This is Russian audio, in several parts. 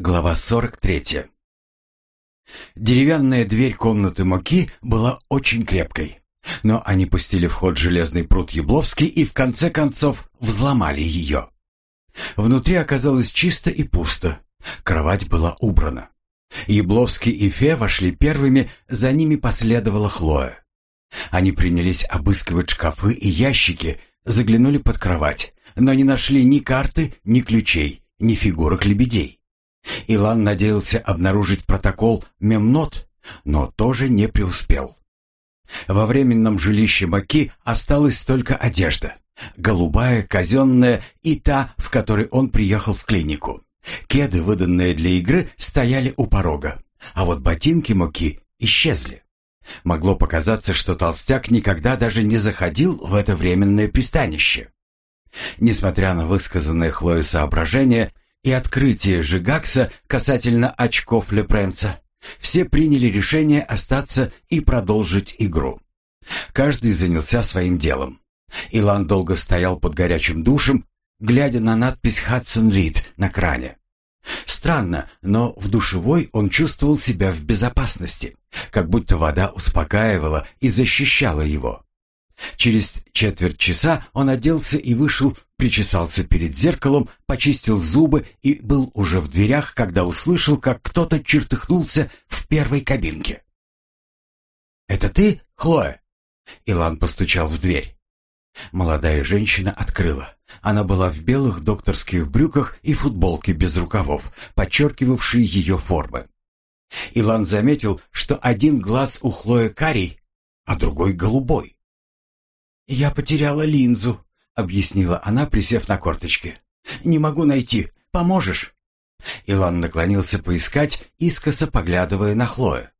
Глава 43. Деревянная дверь комнаты Моки была очень крепкой, но они пустили в ход железный пруд Ябловский и в конце концов взломали ее. Внутри оказалось чисто и пусто, кровать была убрана. Ябловский и Фе вошли первыми, за ними последовала Хлоя. Они принялись обыскивать шкафы и ящики, заглянули под кровать, но не нашли ни карты, ни ключей, ни фигурок лебедей. Илан надеялся обнаружить протокол мемнот, но тоже не преуспел. Во временном жилище Маки осталась только одежда. Голубая, казенная и та, в которой он приехал в клинику. Кеды, выданные для игры, стояли у порога, а вот ботинки Маки исчезли. Могло показаться, что толстяк никогда даже не заходил в это временное пристанище. Несмотря на высказанное Хлое соображение, и открытие Жигакса касательно очков Лепренца, все приняли решение остаться и продолжить игру. Каждый занялся своим делом. Илан долго стоял под горячим душем, глядя на надпись «Хадсон Рид» на кране. Странно, но в душевой он чувствовал себя в безопасности, как будто вода успокаивала и защищала его. Через четверть часа он оделся и вышел, причесался перед зеркалом, почистил зубы и был уже в дверях, когда услышал, как кто-то чертыхнулся в первой кабинке. «Это ты, Хлоя?» Илан постучал в дверь. Молодая женщина открыла. Она была в белых докторских брюках и футболке без рукавов, подчеркивавшей ее формы. Илан заметил, что один глаз у Хлои карий, а другой голубой. «Я потеряла линзу», — объяснила она, присев на корточки. «Не могу найти. Поможешь?» Илан наклонился поискать, искоса поглядывая на Хлою.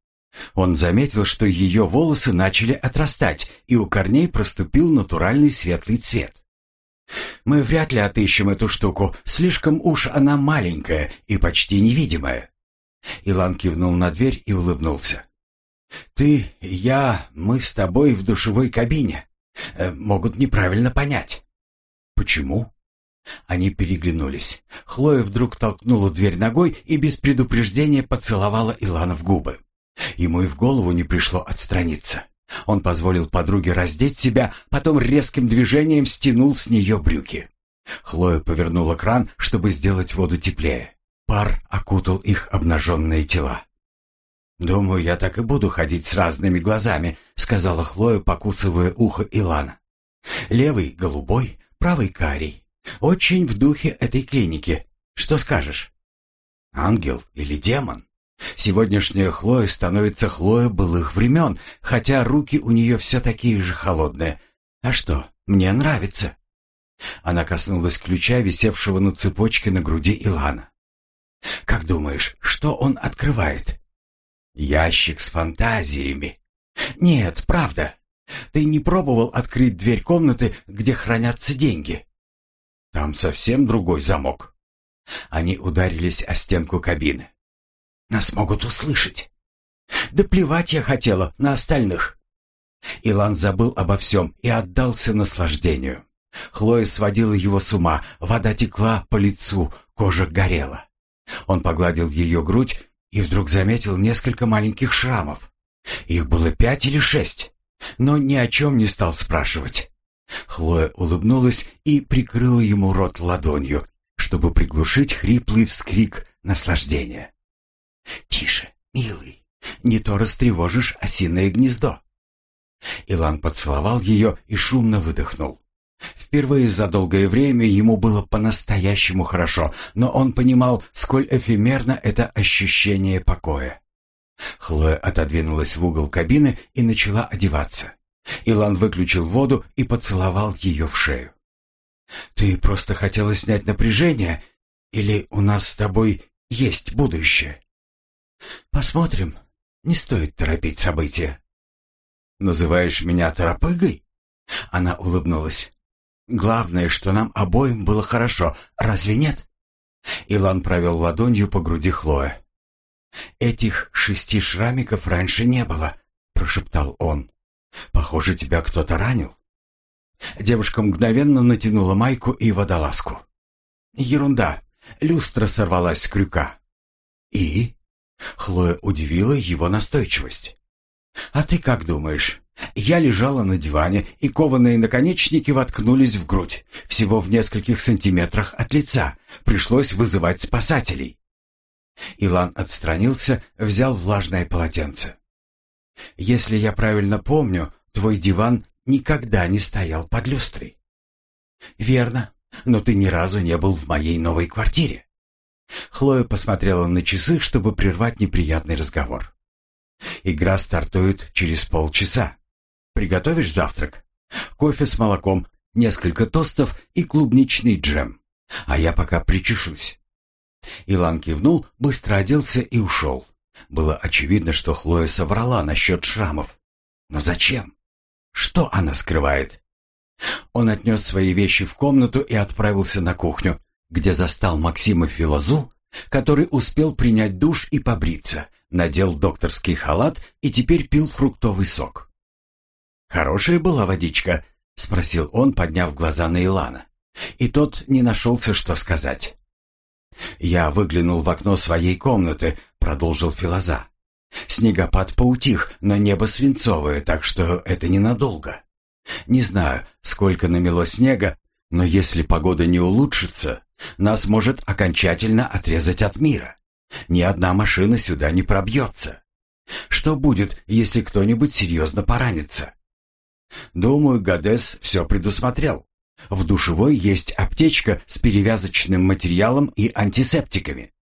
Он заметил, что ее волосы начали отрастать, и у корней проступил натуральный светлый цвет. «Мы вряд ли отыщем эту штуку, слишком уж она маленькая и почти невидимая». Илан кивнул на дверь и улыбнулся. «Ты, я, мы с тобой в душевой кабине. Э, могут неправильно понять. Почему? Они переглянулись. Хлоя вдруг толкнула дверь ногой и без предупреждения поцеловала Илана в губы. Ему и в голову не пришло отстраниться. Он позволил подруге раздеть себя, потом резким движением стянул с нее брюки. Хлоя повернула кран, чтобы сделать воду теплее. Пар окутал их обнаженные тела. «Думаю, я так и буду ходить с разными глазами», — сказала Хлоя, покусывая ухо Илана. «Левый — голубой, правый — карий. Очень в духе этой клиники. Что скажешь?» «Ангел или демон?» Сегодняшняя Хлоя становится Хлоя былых времен, хотя руки у нее все такие же холодные. А что, мне нравится. Она коснулась ключа, висевшего на цепочке на груди Илана. «Как думаешь, что он открывает?» Ящик с фантазиями. Нет, правда. Ты не пробовал открыть дверь комнаты, где хранятся деньги? Там совсем другой замок. Они ударились о стенку кабины. Нас могут услышать. Да плевать я хотела на остальных. Илан забыл обо всем и отдался наслаждению. Хлоя сводила его с ума, вода текла по лицу, кожа горела. Он погладил ее грудь и вдруг заметил несколько маленьких шрамов. Их было пять или шесть, но ни о чем не стал спрашивать. Хлоя улыбнулась и прикрыла ему рот ладонью, чтобы приглушить хриплый вскрик наслаждения. «Тише, милый, не то растревожишь осиное гнездо». Илан поцеловал ее и шумно выдохнул. Впервые за долгое время ему было по-настоящему хорошо, но он понимал, сколь эфемерно это ощущение покоя. Хлоя отодвинулась в угол кабины и начала одеваться. Илан выключил воду и поцеловал ее в шею. «Ты просто хотела снять напряжение? Или у нас с тобой есть будущее?» «Посмотрим. Не стоит торопить события». «Называешь меня торопыгой?» Она улыбнулась. Главное, что нам обоим было хорошо, разве нет? Илан провел ладонью по груди Хлоя. Этих шести шрамиков раньше не было, прошептал он. Похоже, тебя кто-то ранил. Девушка мгновенно натянула майку и водолазку. Ерунда. Люстра сорвалась с крюка. И? Хлоя удивила его настойчивость. «А ты как думаешь?» Я лежала на диване, и кованые наконечники воткнулись в грудь, всего в нескольких сантиметрах от лица. Пришлось вызывать спасателей. Илан отстранился, взял влажное полотенце. «Если я правильно помню, твой диван никогда не стоял под люстрой». «Верно, но ты ни разу не был в моей новой квартире». Хлоя посмотрела на часы, чтобы прервать неприятный разговор. Игра стартует через полчаса. Приготовишь завтрак? Кофе с молоком, несколько тостов и клубничный джем. А я пока причешусь. Илан кивнул, быстро оделся и ушел. Было очевидно, что Хлоя соврала насчет шрамов. Но зачем? Что она скрывает? Он отнес свои вещи в комнату и отправился на кухню, где застал Максима Филозу, который успел принять душ и побриться, надел докторский халат и теперь пил фруктовый сок. «Хорошая была водичка?» — спросил он, подняв глаза на Илана. И тот не нашелся, что сказать. «Я выглянул в окно своей комнаты», — продолжил Филоза. «Снегопад поутих, но небо свинцовое, так что это ненадолго. Не знаю, сколько намело снега, но если погода не улучшится, нас может окончательно отрезать от мира. Ни одна машина сюда не пробьется. Что будет, если кто-нибудь серьезно поранится? Думаю, Гадес все предусмотрел. В душевой есть аптечка с перевязочным материалом и антисептиками.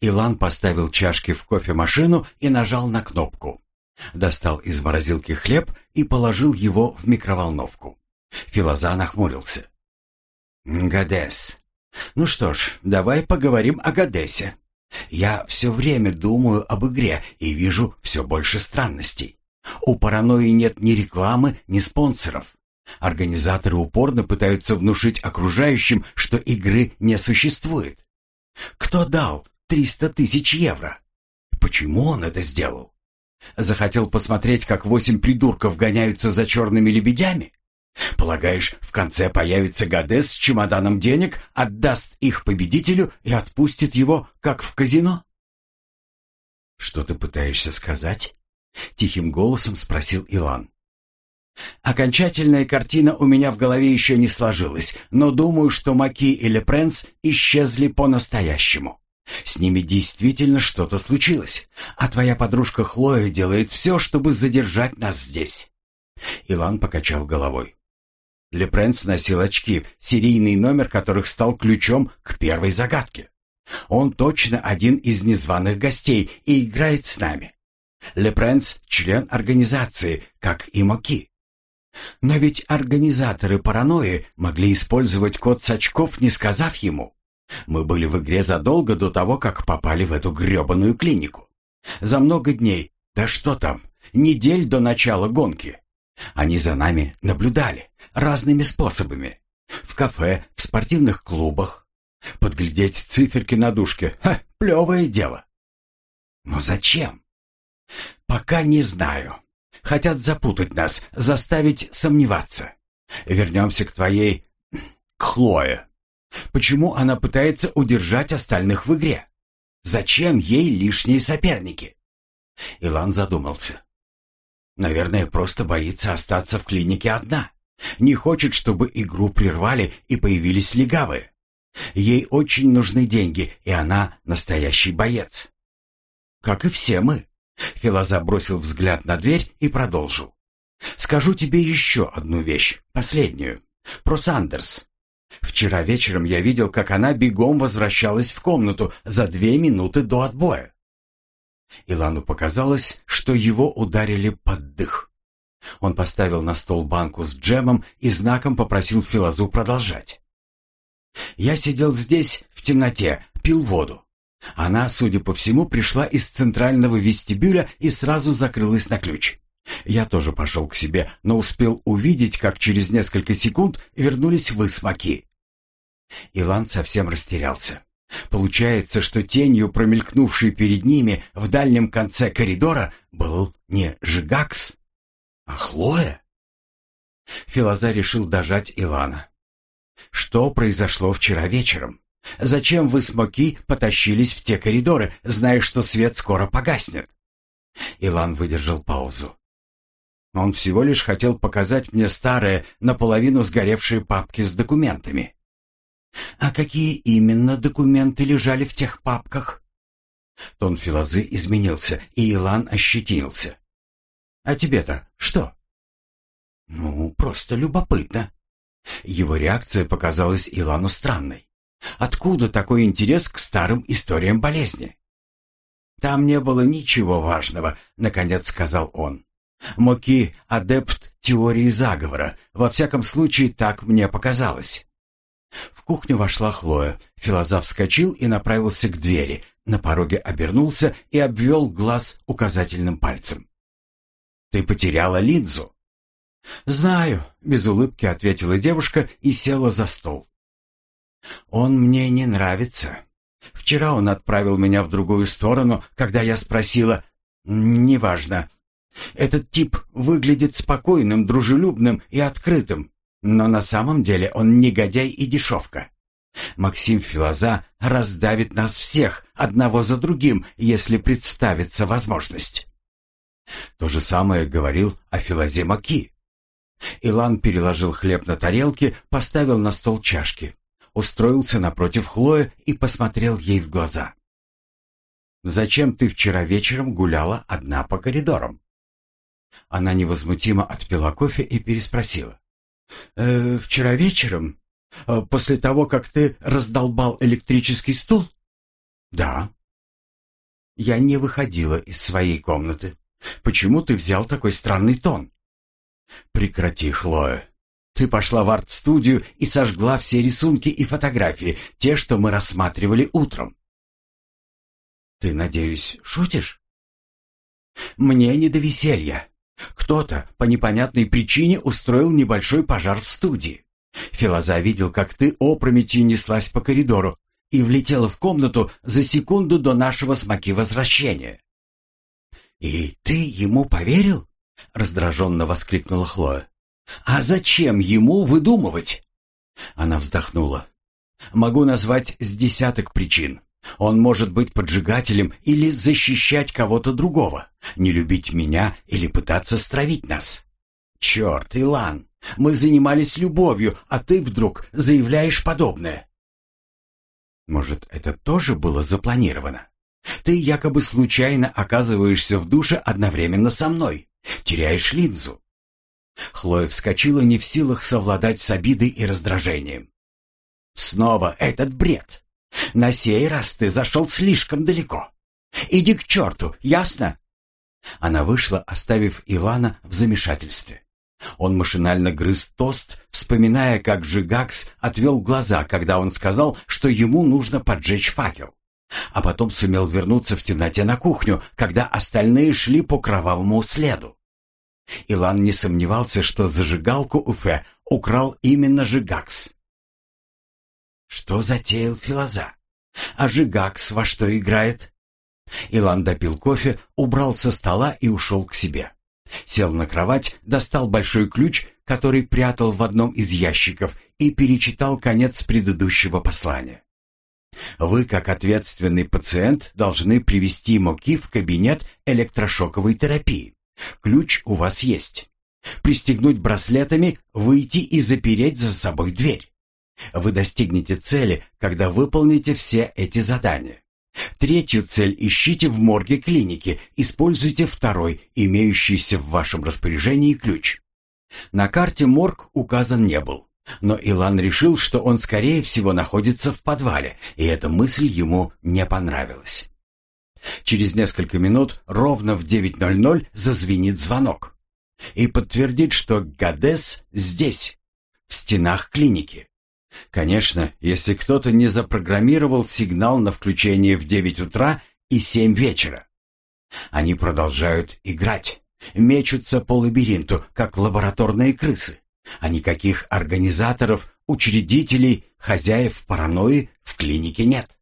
Илан поставил чашки в кофемашину и нажал на кнопку. Достал из морозилки хлеб и положил его в микроволновку. Филоза нахмурился. «Гадес. Ну что ж, давай поговорим о Гадесе. Я все время думаю об игре и вижу все больше странностей. У паранойи нет ни рекламы, ни спонсоров. Организаторы упорно пытаются внушить окружающим, что игры не существует. Кто дал 300 тысяч евро? Почему он это сделал? Захотел посмотреть, как восемь придурков гоняются за черными лебедями? Полагаешь, в конце появится Гадес с чемоданом денег, отдаст их победителю и отпустит его, как в казино? Что ты пытаешься сказать? Тихим голосом спросил Илан. Окончательная картина у меня в голове еще не сложилась, но думаю, что Маки и Лепренс исчезли по-настоящему. С ними действительно что-то случилось, а твоя подружка Хлоя делает все, чтобы задержать нас здесь. Илан покачал головой. Лепренс носил очки, серийный номер которых стал ключом к первой загадке. Он точно один из незваных гостей и играет с нами. Лепренс — член организации, как и Моки. Но ведь организаторы паранойи могли использовать код с очков, не сказав ему. Мы были в игре задолго до того, как попали в эту грёбаную клинику. За много дней, да что там, недель до начала гонки. Они за нами наблюдали разными способами. В кафе, в спортивных клубах. Подглядеть циферки на дужке. Ха, плевое дело. Но зачем? Пока не знаю. Хотят запутать нас, заставить сомневаться. Вернемся к твоей... к Хлое. Почему она пытается удержать остальных в игре? Зачем ей лишние соперники? Илан задумался. Наверное, просто боится остаться в клинике одна. Не хочет, чтобы игру прервали и появились легавые. Ей очень нужны деньги, и она настоящий боец. Как и все мы. Филоза бросил взгляд на дверь и продолжил. «Скажу тебе еще одну вещь, последнюю. Про Сандерс. Вчера вечером я видел, как она бегом возвращалась в комнату за две минуты до отбоя. Илану показалось, что его ударили под дых. Он поставил на стол банку с джемом и знаком попросил Филозу продолжать. «Я сидел здесь, в темноте, пил воду. Она, судя по всему, пришла из центрального вестибюля и сразу закрылась на ключ. Я тоже пошел к себе, но успел увидеть, как через несколько секунд вернулись вы с Маки. Илан совсем растерялся. Получается, что тенью, промелькнувшей перед ними в дальнем конце коридора, был не Жигакс, а Хлоя. Филоза решил дожать Илана. Что произошло вчера вечером? Зачем вы, смоки, потащились в те коридоры, зная, что свет скоро погаснет?» Илан выдержал паузу. Он всего лишь хотел показать мне старые, наполовину сгоревшие папки с документами. «А какие именно документы лежали в тех папках?» Тон Филозы изменился, и Илан ощетинился. «А тебе-то что?» «Ну, просто любопытно». Его реакция показалась Илану странной. Откуда такой интерес к старым историям болезни? «Там не было ничего важного», — наконец сказал он. «Моки — адепт теории заговора. Во всяком случае, так мне показалось». В кухню вошла Хлоя. Филозоф вскочил и направился к двери. На пороге обернулся и обвел глаз указательным пальцем. «Ты потеряла линзу?» «Знаю», — без улыбки ответила девушка и села за стол. «Он мне не нравится. Вчера он отправил меня в другую сторону, когда я спросила «Неважно». Этот тип выглядит спокойным, дружелюбным и открытым, но на самом деле он негодяй и дешевка. Максим Филоза раздавит нас всех, одного за другим, если представится возможность. То же самое говорил о Филозе Маки. Илан переложил хлеб на тарелки, поставил на стол чашки устроился напротив Хлои и посмотрел ей в глаза. «Зачем ты вчера вечером гуляла одна по коридорам?» Она невозмутимо отпила кофе и переспросила. «Э, «Вчера вечером? Э, после того, как ты раздолбал электрический стул?» «Да». «Я не выходила из своей комнаты. Почему ты взял такой странный тон?» «Прекрати, Хлоя. Ты пошла в арт-студию и сожгла все рисунки и фотографии, те, что мы рассматривали утром. Ты, надеюсь, шутишь? Мне не до веселья. Кто-то по непонятной причине устроил небольшой пожар в студии. Филоза видел, как ты опрометью неслась по коридору и влетела в комнату за секунду до нашего смоки возвращения. «И ты ему поверил?» — раздраженно воскликнула Хлоя. А зачем ему выдумывать? Она вздохнула. Могу назвать с десяток причин. Он может быть поджигателем или защищать кого-то другого, не любить меня или пытаться стравить нас. Черт, Илан, мы занимались любовью, а ты вдруг заявляешь подобное. Может, это тоже было запланировано? Ты якобы случайно оказываешься в душе одновременно со мной, теряешь линзу, Хлоя вскочила не в силах совладать с обидой и раздражением. «Снова этот бред! На сей раз ты зашел слишком далеко. Иди к черту, ясно?» Она вышла, оставив Илана в замешательстве. Он машинально грыз тост, вспоминая, как Жигакс отвел глаза, когда он сказал, что ему нужно поджечь факел. А потом сумел вернуться в темноте на кухню, когда остальные шли по кровавому следу. Илан не сомневался, что зажигалку Уфе украл именно Жигакс. Что затеял Филоза? А Жигакс во что играет? Илан допил кофе, убрал со стола и ушел к себе. Сел на кровать, достал большой ключ, который прятал в одном из ящиков, и перечитал конец предыдущего послания. Вы, как ответственный пациент, должны привести Моки в кабинет электрошоковой терапии. Ключ у вас есть. Пристегнуть браслетами, выйти и запереть за собой дверь. Вы достигнете цели, когда выполните все эти задания. Третью цель ищите в морге клиники, используйте второй, имеющийся в вашем распоряжении ключ. На карте морг указан не был, но Илан решил, что он скорее всего находится в подвале, и эта мысль ему не понравилась. Через несколько минут ровно в 9.00 зазвенит звонок. И подтвердит, что Гадес здесь, в стенах клиники. Конечно, если кто-то не запрограммировал сигнал на включение в 9 утра и 7 вечера. Они продолжают играть, мечутся по лабиринту, как лабораторные крысы. А никаких организаторов, учредителей, хозяев паранойи в клинике нет.